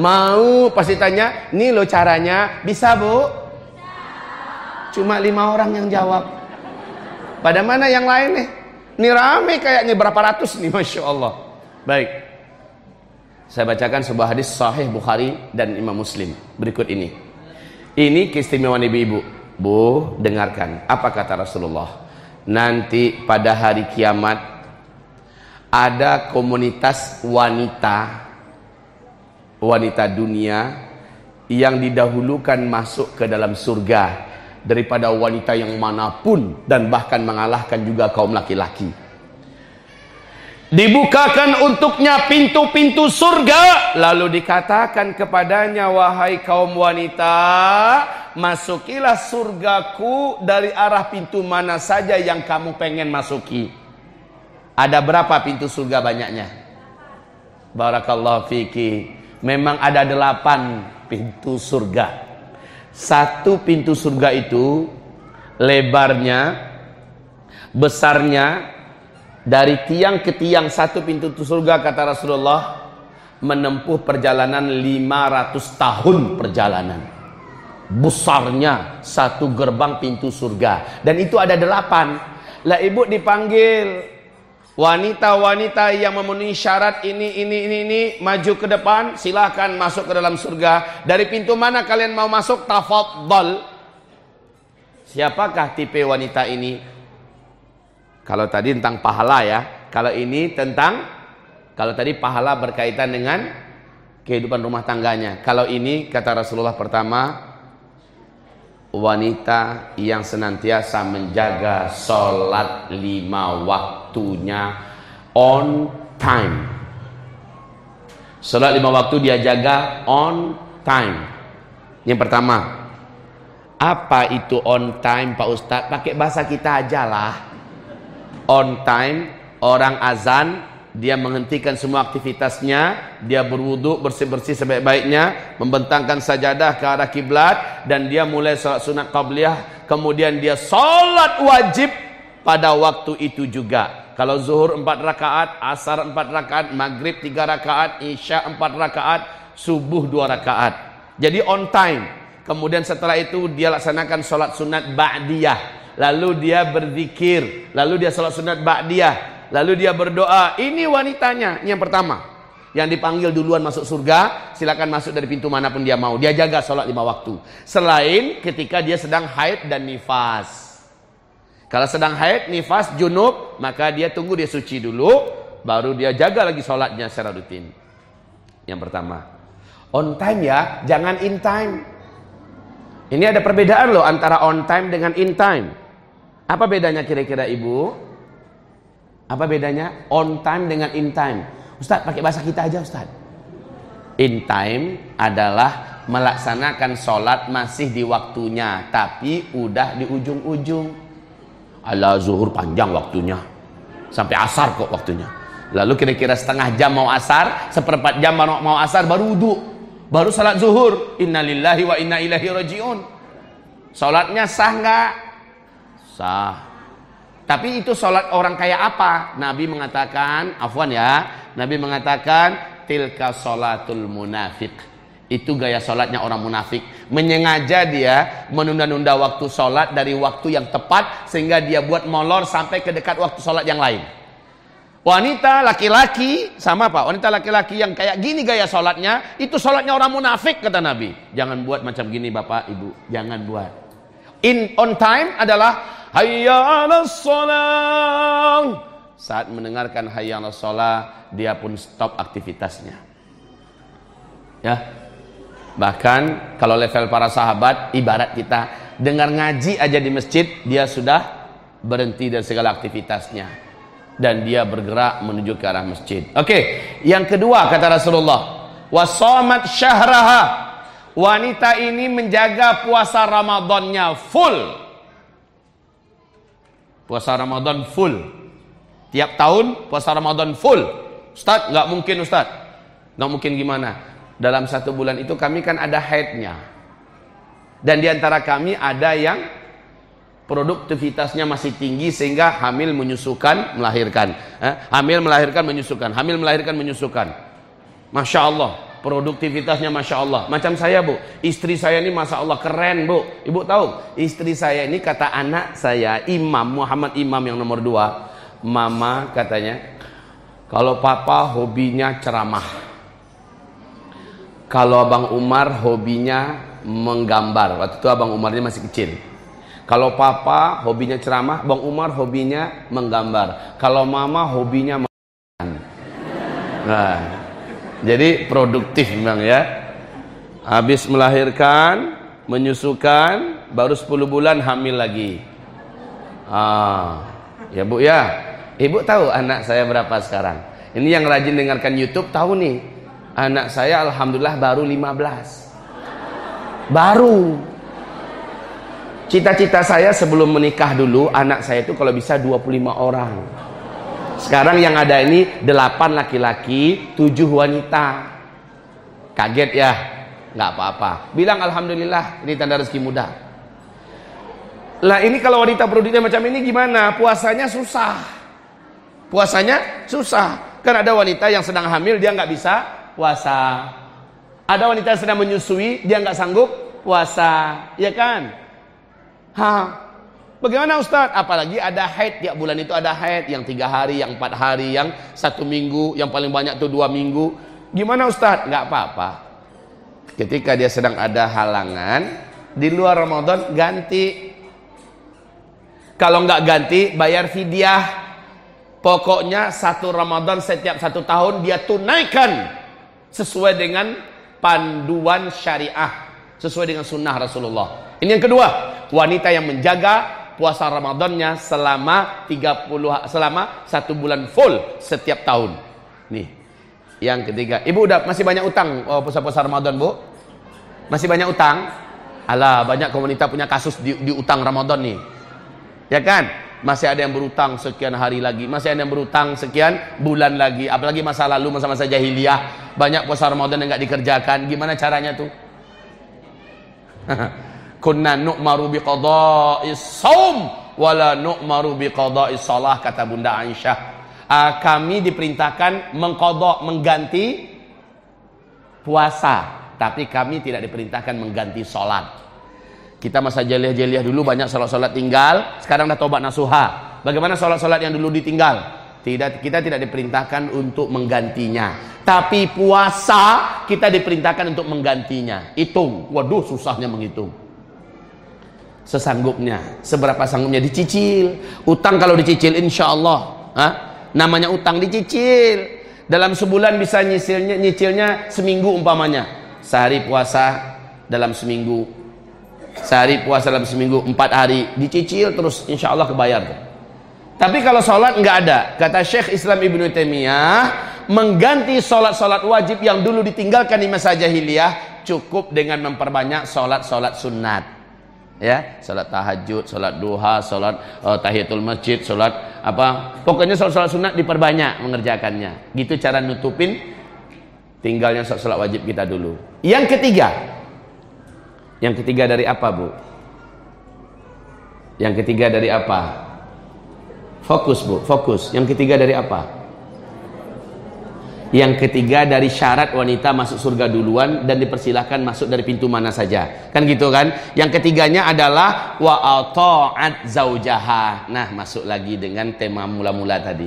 mau pasti tanya, nih lo caranya, bisa, Bu? Cuma lima orang yang jawab. Pada mana yang lain nih? Ini rame kayaknya berapa ratus nih, Masya Allah. Baik. Saya bacakan sebuah hadis sahih Bukhari dan Imam Muslim berikut ini. Ini keistimewaan ibu-ibu. Bu, dengarkan apa kata Rasulullah. Nanti pada hari kiamat ada komunitas wanita wanita dunia yang didahulukan masuk ke dalam surga daripada wanita yang mana pun dan bahkan mengalahkan juga kaum laki-laki. Dibukakan untuknya pintu-pintu surga. Lalu dikatakan kepadanya, wahai kaum wanita, masukilah surgaku dari arah pintu mana saja yang kamu pengen masuki. Ada berapa pintu surga banyaknya? Barakallahu fiki. Memang ada delapan pintu surga. Satu pintu surga itu lebarnya, besarnya, dari tiang ke tiang satu pintu surga kata Rasulullah menempuh perjalanan 500 tahun perjalanan besarnya satu gerbang pintu surga dan itu ada delapan lah ibu dipanggil wanita-wanita yang memenuhi syarat ini ini ini ini maju ke depan silahkan masuk ke dalam surga. Dari pintu mana kalian mau masuk? Tafadhal. Siapakah tipe wanita ini? Kalau tadi tentang pahala ya, kalau ini tentang kalau tadi pahala berkaitan dengan kehidupan rumah tangganya. Kalau ini kata Rasulullah pertama wanita yang senantiasa menjaga sholat lima waktunya on time. Sholat lima waktu dia jaga on time. Yang pertama, apa itu on time Pak Ustadz? Pakai bahasa kita aja lah on time, orang azan, dia menghentikan semua aktivitasnya, dia berwudu bersih-bersih sebaik-baiknya, membentangkan sajadah ke arah kiblat dan dia mulai salat sunat qabliyah, kemudian dia salat wajib pada waktu itu juga. Kalau zuhur empat rakaat, asar empat rakaat, maghrib tiga rakaat, isya empat rakaat, subuh dua rakaat. Jadi on time. Kemudian setelah itu dia laksanakan sholat sunat ba'diyah. Lalu dia berzikir. Lalu dia sholat sunat ba'diyah. Lalu dia berdoa. Ini wanitanya. Yang pertama. Yang dipanggil duluan masuk surga. Silakan masuk dari pintu mana pun dia mau. Dia jaga sholat lima waktu. Selain ketika dia sedang haid dan nifas. Kalau sedang haid, nifas, junub, maka dia tunggu dia suci dulu, baru dia jaga lagi sholatnya secara rutin. Yang pertama, on time ya, jangan in time. Ini ada perbedaan loh antara on time dengan in time. Apa bedanya kira-kira ibu? Apa bedanya on time dengan in time? Ustadz pakai bahasa kita aja Ustadz. In time adalah melaksanakan sholat masih di waktunya, tapi udah di ujung-ujung. Ala zuhur panjang waktunya. Sampai asar kok waktunya. Lalu kira-kira setengah jam mau asar, seperempat jam mau asar baru wudhu. Baru salat zuhur. Innalillahi wa inna ilahi rajiun. Salatnya sah nggak? Sah. Tapi itu salat orang kayak apa? Nabi mengatakan, afwan ya, Nabi mengatakan tilka salatul munafiq itu gaya sholatnya orang munafik. Menyengaja dia menunda-nunda waktu sholat dari waktu yang tepat sehingga dia buat molor sampai ke dekat waktu sholat yang lain. Wanita laki-laki sama pak. Wanita laki-laki yang kayak gini gaya sholatnya itu sholatnya orang munafik kata Nabi. Jangan buat macam gini bapak ibu. Jangan buat. In on time adalah hayya sholat. Saat mendengarkan hayya sholat dia pun stop aktivitasnya. Ya, Bahkan kalau level para sahabat ibarat kita dengar ngaji aja di masjid dia sudah berhenti dari segala aktivitasnya dan dia bergerak menuju ke arah masjid. Oke, okay. yang kedua kata Rasulullah, wasomat syahraha. Wanita ini menjaga puasa Ramadannya full. Puasa Ramadan full. Tiap tahun puasa Ramadan full. Ustaz, nggak mungkin Ustaz. Nggak mungkin gimana? Dalam satu bulan itu kami kan ada haidnya. Dan di antara kami ada yang produktivitasnya masih tinggi sehingga hamil menyusukan melahirkan. Eh, hamil melahirkan menyusukan. Hamil melahirkan menyusukan. Masya Allah. Produktivitasnya Masya Allah. Macam saya bu. Istri saya ini Masya Allah keren bu. Ibu tahu. Istri saya ini kata anak saya. Imam. Muhammad Imam yang nomor dua. Mama katanya. Kalau papa hobinya ceramah kalau Abang Umar hobinya menggambar. Waktu itu Abang Umarnya masih kecil. Kalau papa hobinya ceramah, Bang Umar hobinya menggambar. Kalau mama hobinya makan. Nah, jadi produktif memang ya. Habis melahirkan, menyusukan, baru 10 bulan hamil lagi. Ah, ya Bu ya. Ibu tahu anak saya berapa sekarang? Ini yang rajin dengarkan YouTube tahu nih. Anak saya alhamdulillah baru 15. Baru. Cita-cita saya sebelum menikah dulu anak saya itu kalau bisa 25 orang. Sekarang yang ada ini 8 laki-laki, 7 wanita. Kaget ya? Nggak apa-apa. Bilang alhamdulillah, ini tanda rezeki muda. Lah ini kalau wanita produktif macam ini gimana? Puasanya susah. Puasanya susah. Kan ada wanita yang sedang hamil dia nggak bisa puasa. Ada wanita sedang menyusui, dia nggak sanggup puasa, ya kan? Ha, bagaimana Ustadz? Apalagi ada haid tiap bulan itu ada haid yang tiga hari, yang empat hari, yang satu minggu, yang paling banyak tuh dua minggu. Gimana Ustadz? Nggak apa-apa. Ketika dia sedang ada halangan di luar Ramadan ganti. Kalau nggak ganti bayar fidyah. Pokoknya satu Ramadan setiap satu tahun dia tunaikan sesuai dengan panduan syariah sesuai dengan sunnah Rasulullah. Ini yang kedua wanita yang menjaga puasa Ramadannya selama 30 selama satu bulan full setiap tahun. Nih yang ketiga. Ibu udah masih banyak utang oh, puasa-puasa Ramadan bu? Masih banyak utang? Alah banyak komunitas punya kasus di, di utang Ramadan nih. Ya kan masih ada yang berutang sekian hari lagi, masih ada yang berutang sekian bulan lagi, apalagi masa lalu masa-masa jahiliyah, banyak puasa Ramadan yang nggak dikerjakan, gimana caranya tuh? Kunna nu'maru biqada'is saum wala nu'maru biqada'i salah kata Bunda Aisyah. Uh, kami diperintahkan mengkodok mengganti puasa, tapi kami tidak diperintahkan mengganti sholat. Kita masa jeliah-jeliah dulu banyak sholat-sholat tinggal, sekarang dah tobat nasuha. Bagaimana sholat-sholat yang dulu ditinggal? Tidak, kita tidak diperintahkan untuk menggantinya. Tapi puasa kita diperintahkan untuk menggantinya. Hitung. Waduh, susahnya menghitung. Sesanggupnya. Seberapa sanggupnya dicicil. Utang kalau dicicil insya Allah. Ha? Namanya utang dicicil. Dalam sebulan bisa nyicilnya, nyicilnya seminggu umpamanya. Sehari puasa dalam seminggu. Sehari puasa dalam seminggu. Empat hari. Dicicil terus insya Allah kebayar. Tapi kalau sholat nggak ada, kata Syekh Islam Ibnu Taimiyah, mengganti sholat-sholat wajib yang dulu ditinggalkan di masa jahiliyah cukup dengan memperbanyak sholat-sholat sunat. Ya, sholat tahajud, sholat duha, sholat uh, tahiyatul masjid, sholat apa, pokoknya sholat-sholat sunat diperbanyak mengerjakannya. Gitu cara nutupin tinggalnya sholat-sholat wajib kita dulu. Yang ketiga, yang ketiga dari apa bu? Yang ketiga dari apa? Fokus bu, fokus. Yang ketiga dari apa? Yang ketiga dari syarat wanita masuk surga duluan dan dipersilahkan masuk dari pintu mana saja. Kan gitu kan? Yang ketiganya adalah wa ta'at zaujaha. Nah, masuk lagi dengan tema mula-mula tadi.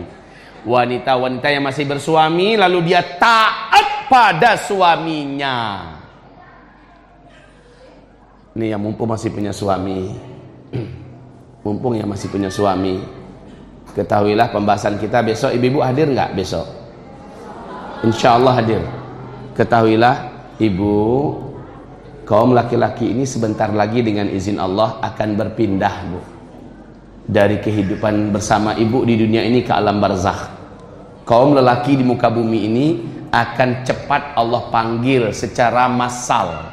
Wanita-wanita yang masih bersuami lalu dia taat pada suaminya. Nih yang mumpung masih punya suami. mumpung yang masih punya suami Ketahuilah pembahasan kita besok ibu-ibu hadir nggak besok? Insya Allah hadir. Ketahuilah ibu kaum laki-laki ini sebentar lagi dengan izin Allah akan berpindah bu dari kehidupan bersama ibu di dunia ini ke alam barzakh. Kaum lelaki di muka bumi ini akan cepat Allah panggil secara massal.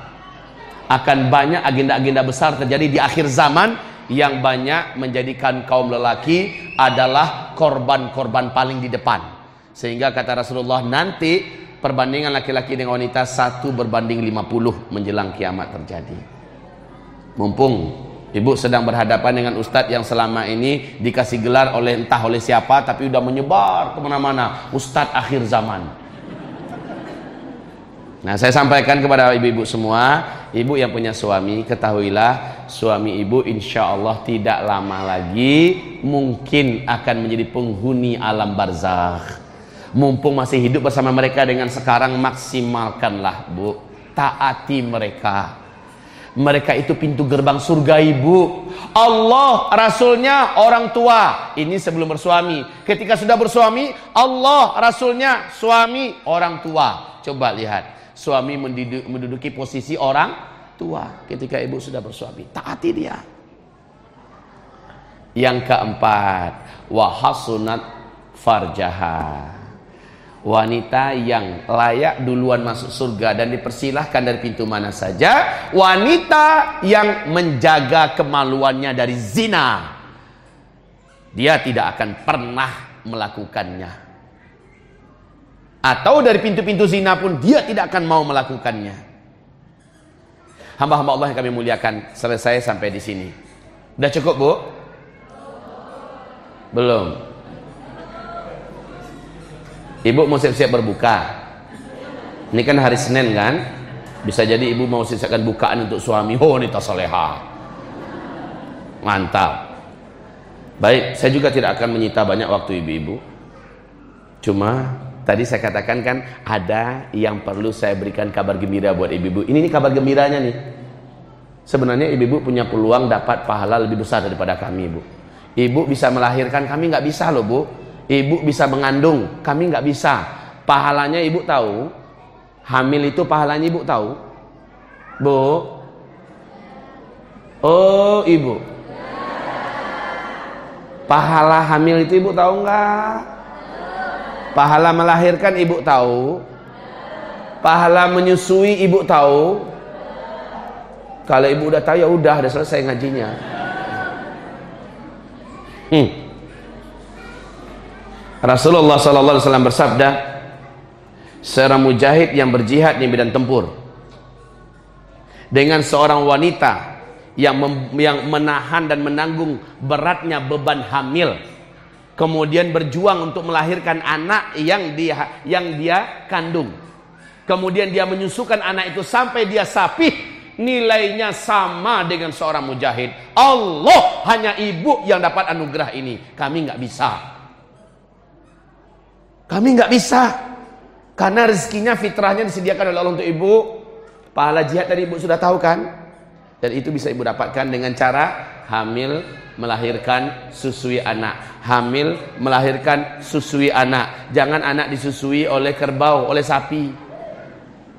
Akan banyak agenda-agenda besar terjadi di akhir zaman yang banyak menjadikan kaum lelaki adalah korban-korban paling di depan. Sehingga kata Rasulullah nanti perbandingan laki-laki dengan wanita satu berbanding 50 menjelang kiamat terjadi. Mumpung ibu sedang berhadapan dengan ustadz yang selama ini dikasih gelar oleh entah oleh siapa tapi udah menyebar ke mana-mana. Ustadz akhir zaman. Nah saya sampaikan kepada ibu-ibu semua Ibu yang punya suami Ketahuilah suami ibu insya Allah tidak lama lagi Mungkin akan menjadi penghuni alam barzakh. Mumpung masih hidup bersama mereka dengan sekarang Maksimalkanlah bu. Taati mereka. Mereka itu pintu gerbang surga ibu. Allah Rasulnya orang tua. Ini sebelum bersuami. Ketika sudah bersuami Allah Rasulnya suami orang tua. Coba lihat suami menduduki posisi orang tua ketika ibu sudah bersuami. Taati dia. Yang keempat wahasunat farjaha. Wanita yang layak duluan masuk surga dan dipersilahkan dari pintu mana saja wanita yang menjaga kemaluannya dari zina dia tidak akan pernah melakukannya atau dari pintu-pintu zina pun dia tidak akan mau melakukannya. Hamba-hamba Allah yang kami muliakan, selesai sampai di sini. Udah cukup, Bu? Belum. Ibu mau siap-siap berbuka. Ini kan hari Senin kan? Bisa jadi ibu mau siapkan bukaan untuk suami. Oh, ini soleha. Mantap. Baik, saya juga tidak akan menyita banyak waktu ibu-ibu. Cuma Tadi saya katakan kan ada yang perlu saya berikan kabar gembira buat ibu-ibu. Ini nih kabar gembiranya nih. Sebenarnya ibu-ibu punya peluang dapat pahala lebih besar daripada kami, ibu. Ibu bisa melahirkan, kami nggak bisa loh, bu. Ibu bisa mengandung, kami nggak bisa. Pahalanya ibu tahu. Hamil itu pahalanya ibu tahu. Bu. Oh, ibu. Pahala hamil itu ibu tahu nggak? Pahala melahirkan ibu tahu. Pahala menyusui ibu tahu. Kalau ibu udah tahu ya udah, udah selesai ngajinya. Hmm. Rasulullah wasallam bersabda, seorang mujahid yang berjihad di medan tempur dengan seorang wanita yang yang menahan dan menanggung beratnya beban hamil kemudian berjuang untuk melahirkan anak yang dia yang dia kandung. Kemudian dia menyusukan anak itu sampai dia sapih nilainya sama dengan seorang mujahid. Allah hanya ibu yang dapat anugerah ini. Kami nggak bisa. Kami nggak bisa. Karena rezekinya fitrahnya disediakan oleh Allah untuk ibu. Pahala jihad tadi ibu sudah tahu kan? Dan itu bisa ibu dapatkan dengan cara hamil melahirkan susui anak. Hamil melahirkan susui anak. Jangan anak disusui oleh kerbau oleh sapi.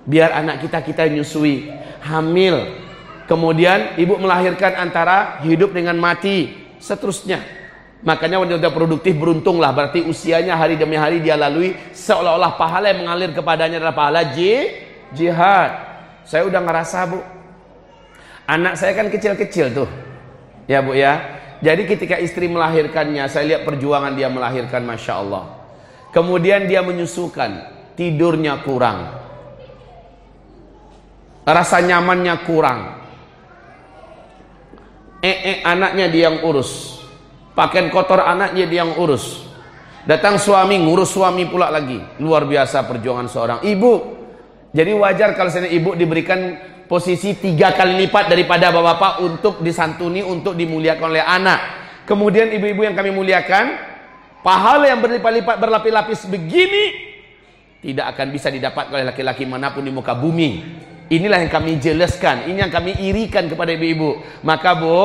Biar anak kita kita nyusui. Hamil kemudian ibu melahirkan antara hidup dengan mati. Seterusnya. Makanya wanita produktif beruntunglah berarti usianya hari demi hari dia lalui seolah-olah pahala yang mengalir kepadanya adalah pahala jihad. Saya udah ngerasa bu. Anak saya kan kecil-kecil tuh. Ya bu ya. Jadi ketika istri melahirkannya, saya lihat perjuangan dia melahirkan, masya Allah. Kemudian dia menyusukan, tidurnya kurang, rasa nyamannya kurang. Eh, eh anaknya dia yang urus, pakaian kotor anaknya dia yang urus. Datang suami ngurus suami pula lagi. Luar biasa perjuangan seorang ibu. Jadi wajar kalau saya ibu diberikan posisi tiga kali lipat daripada bapak-bapak untuk disantuni, untuk dimuliakan oleh anak. Kemudian ibu-ibu yang kami muliakan, pahala yang berlipat-lipat berlapis-lapis begini tidak akan bisa didapat oleh laki-laki mana pun di muka bumi. Inilah yang kami jelaskan, ini yang kami irikan kepada ibu-ibu. Maka bu,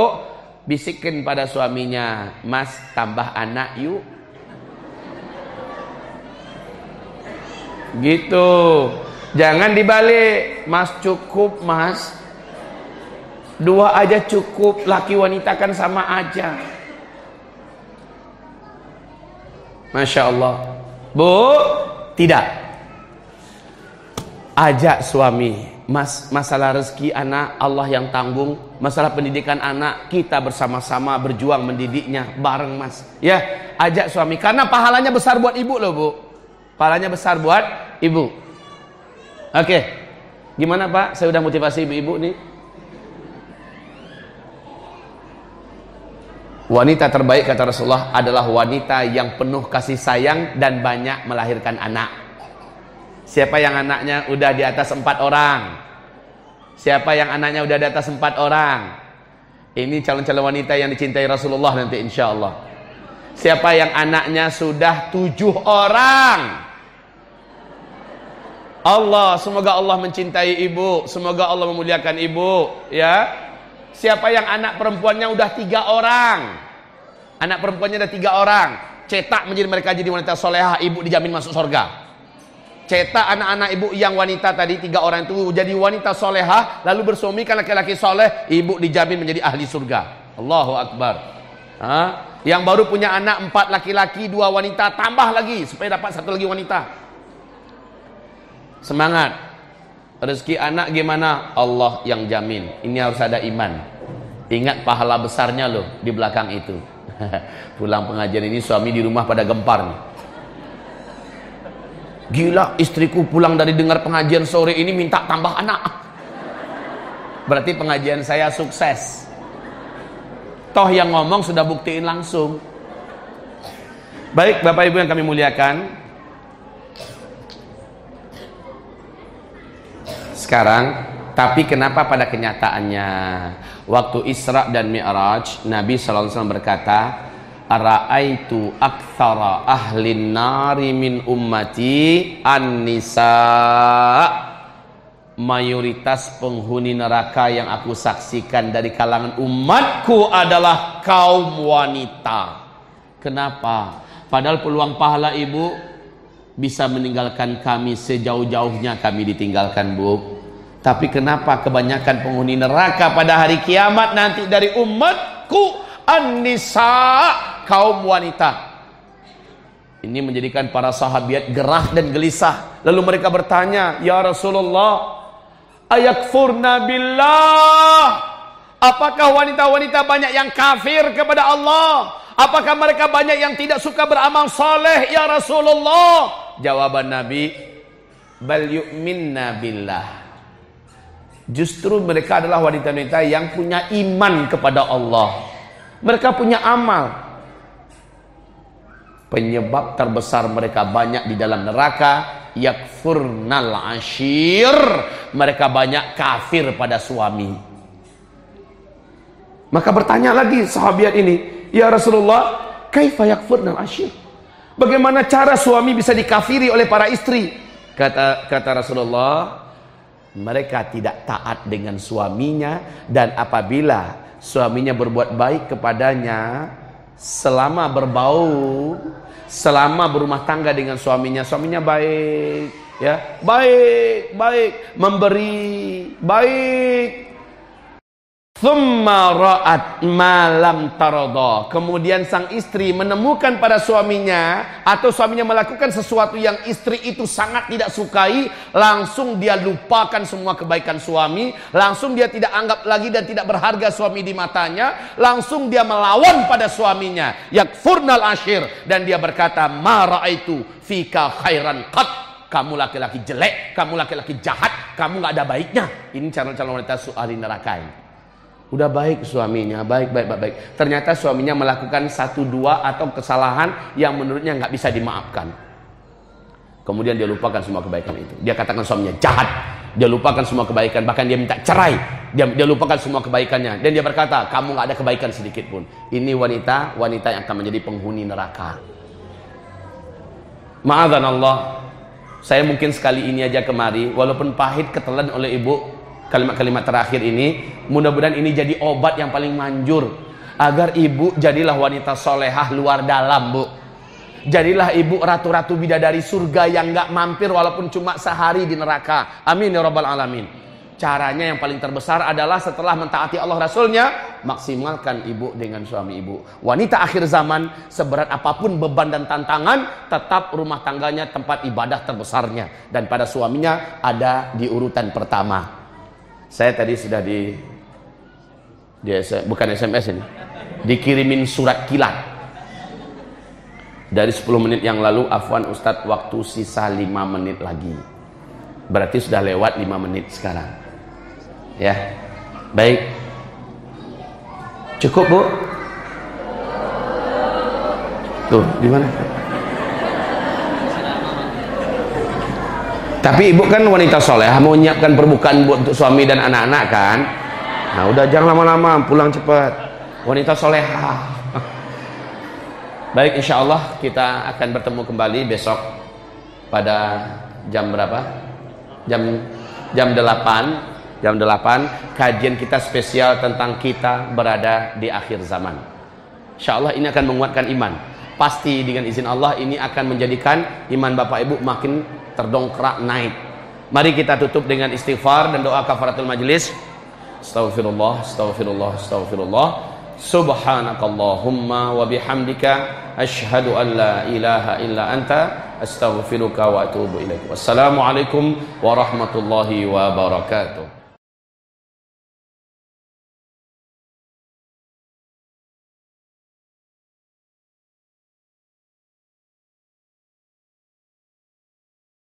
bisikkan pada suaminya, mas tambah anak yuk. Gitu. Jangan dibalik, Mas cukup Mas. Dua aja cukup, laki wanita kan sama aja. Masya Allah. Bu, tidak. Ajak suami, Mas, masalah rezeki anak Allah yang tanggung, masalah pendidikan anak kita bersama-sama berjuang mendidiknya bareng Mas. Ya, ajak suami karena pahalanya besar buat ibu loh, Bu. Pahalanya besar buat ibu. Oke. Gimana Pak? Saya udah motivasi ibu-ibu nih. Wanita terbaik kata Rasulullah adalah wanita yang penuh kasih sayang dan banyak melahirkan anak. Siapa yang anaknya udah di atas empat orang? Siapa yang anaknya udah di atas empat orang? Ini calon-calon wanita yang dicintai Rasulullah nanti insya Allah. Siapa yang anaknya sudah tujuh orang? Allah, semoga Allah mencintai ibu, semoga Allah memuliakan ibu, ya. Siapa yang anak perempuannya udah tiga orang, anak perempuannya ada tiga orang, cetak menjadi mereka jadi wanita soleha, ibu dijamin masuk surga. Cetak anak-anak ibu yang wanita tadi tiga orang itu jadi wanita soleha, lalu bersuamikan laki-laki soleh, ibu dijamin menjadi ahli surga. Allahu Akbar. Ha? Yang baru punya anak empat laki-laki, dua wanita, tambah lagi supaya dapat satu lagi wanita. Semangat. Rezeki anak gimana? Allah yang jamin. Ini harus ada iman. Ingat pahala besarnya loh di belakang itu. Pulang pengajian ini suami di rumah pada gempar nih. Gila istriku pulang dari dengar pengajian sore ini minta tambah anak. Berarti pengajian saya sukses. Toh yang ngomong sudah buktiin langsung. Baik Bapak Ibu yang kami muliakan, sekarang tapi kenapa pada kenyataannya waktu Isra dan Mi'raj Nabi SAW berkata Ra'aitu akthara ahlin nari min ummati an-nisa mayoritas penghuni neraka yang aku saksikan dari kalangan umatku adalah kaum wanita. Kenapa? Padahal peluang pahala ibu bisa meninggalkan kami sejauh-jauhnya kami ditinggalkan bu tapi kenapa kebanyakan penghuni neraka pada hari kiamat nanti dari umatku an-nisa kaum wanita. Ini menjadikan para sahabat gerah dan gelisah. Lalu mereka bertanya, "Ya Rasulullah, ayakfurna billah?" Apakah wanita-wanita banyak yang kafir kepada Allah? Apakah mereka banyak yang tidak suka beramal saleh ya Rasulullah? Jawaban Nabi, "Bal yu'minna billah." Justru mereka adalah wanita-wanita yang punya iman kepada Allah. Mereka punya amal. Penyebab terbesar mereka banyak di dalam neraka yakfurnal ashir. Mereka banyak kafir pada suami. Maka bertanya lagi sahabat ini, "Ya Rasulullah, kaifa yakfurnal ashir?" Bagaimana cara suami bisa dikafiri oleh para istri? Kata kata Rasulullah, mereka tidak taat dengan suaminya dan apabila suaminya berbuat baik kepadanya selama berbau selama berumah tangga dengan suaminya suaminya baik ya. Baik baik. Memberi baik Thumma malam tarodo. Kemudian sang istri menemukan pada suaminya atau suaminya melakukan sesuatu yang istri itu sangat tidak sukai, langsung dia lupakan semua kebaikan suami, langsung dia tidak anggap lagi dan tidak berharga suami di matanya, langsung dia melawan pada suaminya, yakfurnal ashir dan dia berkata, "Ma itu fika khairan qat." Kamu laki-laki jelek, kamu laki-laki jahat, kamu nggak ada baiknya. Ini calon-calon wanita ahli neraka ini. Udah baik suaminya, baik, baik, baik, baik. Ternyata suaminya melakukan satu dua atau kesalahan yang menurutnya nggak bisa dimaafkan. Kemudian dia lupakan semua kebaikan itu. Dia katakan suaminya jahat. Dia lupakan semua kebaikan. Bahkan dia minta cerai. Dia, dia lupakan semua kebaikannya. Dan dia berkata, kamu nggak ada kebaikan sedikit pun. Ini wanita, wanita yang akan menjadi penghuni neraka. Maafkan Allah. Saya mungkin sekali ini aja kemari. Walaupun pahit ketelan oleh ibu kalimat-kalimat terakhir ini mudah-mudahan ini jadi obat yang paling manjur agar ibu jadilah wanita solehah luar dalam bu. Jadilah ibu ratu-ratu bidadari surga yang gak mampir walaupun cuma sehari di neraka. Amin ya rabbal alamin. Caranya yang paling terbesar adalah setelah mentaati Allah Rasulnya maksimalkan ibu dengan suami ibu. Wanita akhir zaman seberat apa pun beban dan tantangan tetap rumah tangganya tempat ibadah terbesarnya. Dan pada suaminya ada di urutan pertama saya tadi sudah di, di bukan SMS ini, dikirimin surat kilat. Dari 10 menit yang lalu, Afwan Ustadz waktu sisa 5 menit lagi. Berarti sudah lewat 5 menit sekarang. Ya, baik. Cukup bu? Tuh, di mana? Tapi ibu kan wanita soleh, mau menyiapkan perbukaan buat untuk suami dan anak-anak kan? Nah udah jangan lama-lama, pulang cepat. Wanita soleha. Baik, insya Allah kita akan bertemu kembali besok pada jam berapa? Jam jam 8 jam 8 kajian kita spesial tentang kita berada di akhir zaman. Insya Allah ini akan menguatkan iman. Pasti dengan izin Allah ini akan menjadikan iman Bapak Ibu makin terdongkrak naik. Mari kita tutup dengan istighfar dan doa kafaratul majlis. Astaghfirullah, astaghfirullah, astaghfirullah. Subhanakallahumma wa bihamdika asyhadu an la ilaha illa anta astaghfiruka wa atubu ilaik. Wassalamualaikum warahmatullahi wabarakatuh.